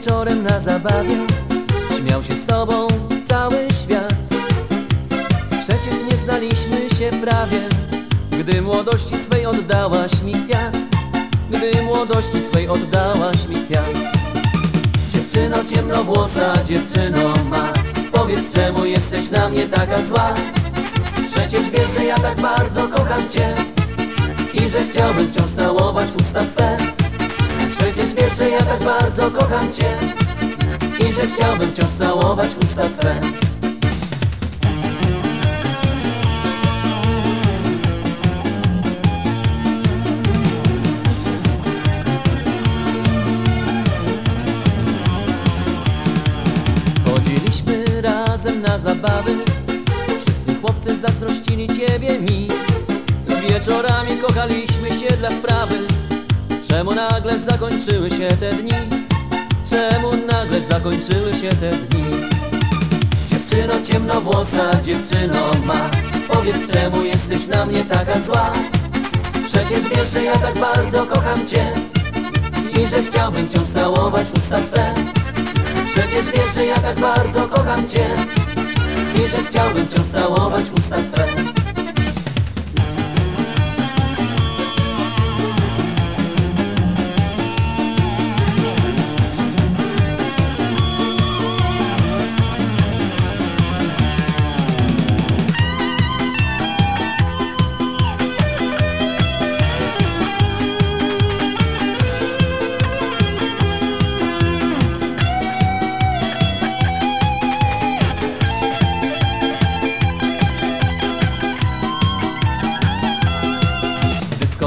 wieczorem na zabawie. Śmiał się z tobą cały świat. Przecież nie znaliśmy się prawie. Gdy młodości swej oddałaś mi kwiat. Gdy młodości swej oddałaś mi kwiat. Dziewczyno ciemnowłosa, dziewczyno ma. Powiedz czemu jesteś na mnie taka zła? Przecież wiesz, że ja tak bardzo kocham cię. I że chciałbym wciąż całować usta Twe Przecież wiesz, że ja tak bardzo kocham cię I że chciałbym wciąż całować usta Twe. Chodziliśmy razem na zabawy. Wszyscy chłopcy zazdrościli ciebie mi. Wieczorami kochaliśmy się dla wprawy Czemu nagle zakończyły się te dni? Czemu nagle zakończyły się te dni? Dziewczyno ciemnowłosa, dziewczyno ma Powiedz czemu jesteś na mnie taka zła Przecież wiesz, że ja tak bardzo kocham cię I że chciałbym wciąż całować usta Twe Przecież wiesz, że ja tak bardzo kocham cię I że chciałbym wciąż całować usta Twe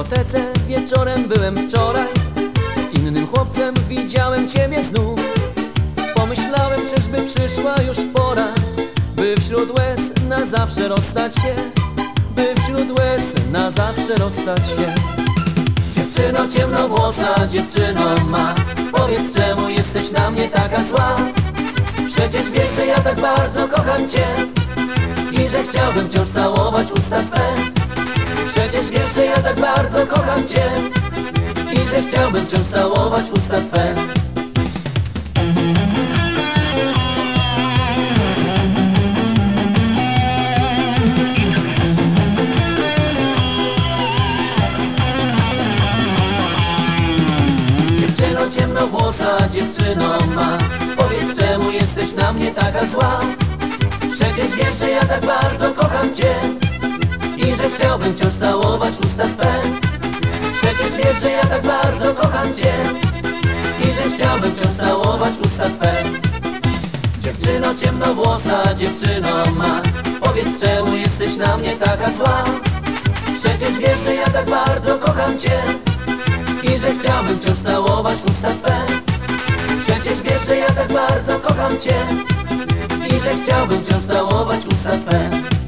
dyskotece wieczorem byłem wczoraj. Z innym chłopcem widziałem ciebie znów. Pomyślałem, czyżby przyszła już pora By wśród łez na zawsze rozstać się. By wśród łez na zawsze rozstać się. Dziewczyno ciemnowłosa, dziewczyno ma. Powiedz czemu jesteś na mnie taka zła? Przecież wiesz, że ja tak bardzo kocham cię I że chciałbym wciąż całować usta Twe Przecież wiesz, że ja tak bardzo kocham Cię I że chciałbym wciąż całować usta Twe. Dziewczyno ciemnowłosa, dziewczyno ma. Powiedz czemu jesteś na mnie taka zła? Przecież wiesz, że ja tak bardzo kocham Cię że chciałbym wciąż całować usta Twe. Przecież wiesz, że ja tak bardzo kocham Cię I że chciałbym wciąż całować usta Twe. Dziewczyno ciemnowłosa, dziewczyno ma Powiedz czemu jesteś na mnie taka zła? Przecież wiesz, że ja tak bardzo kocham Cię I że chciałbym wciąż całować usta Twe. Przecież wiesz, że ja tak bardzo kocham Cię I że chciałbym wciąż całować usta Twe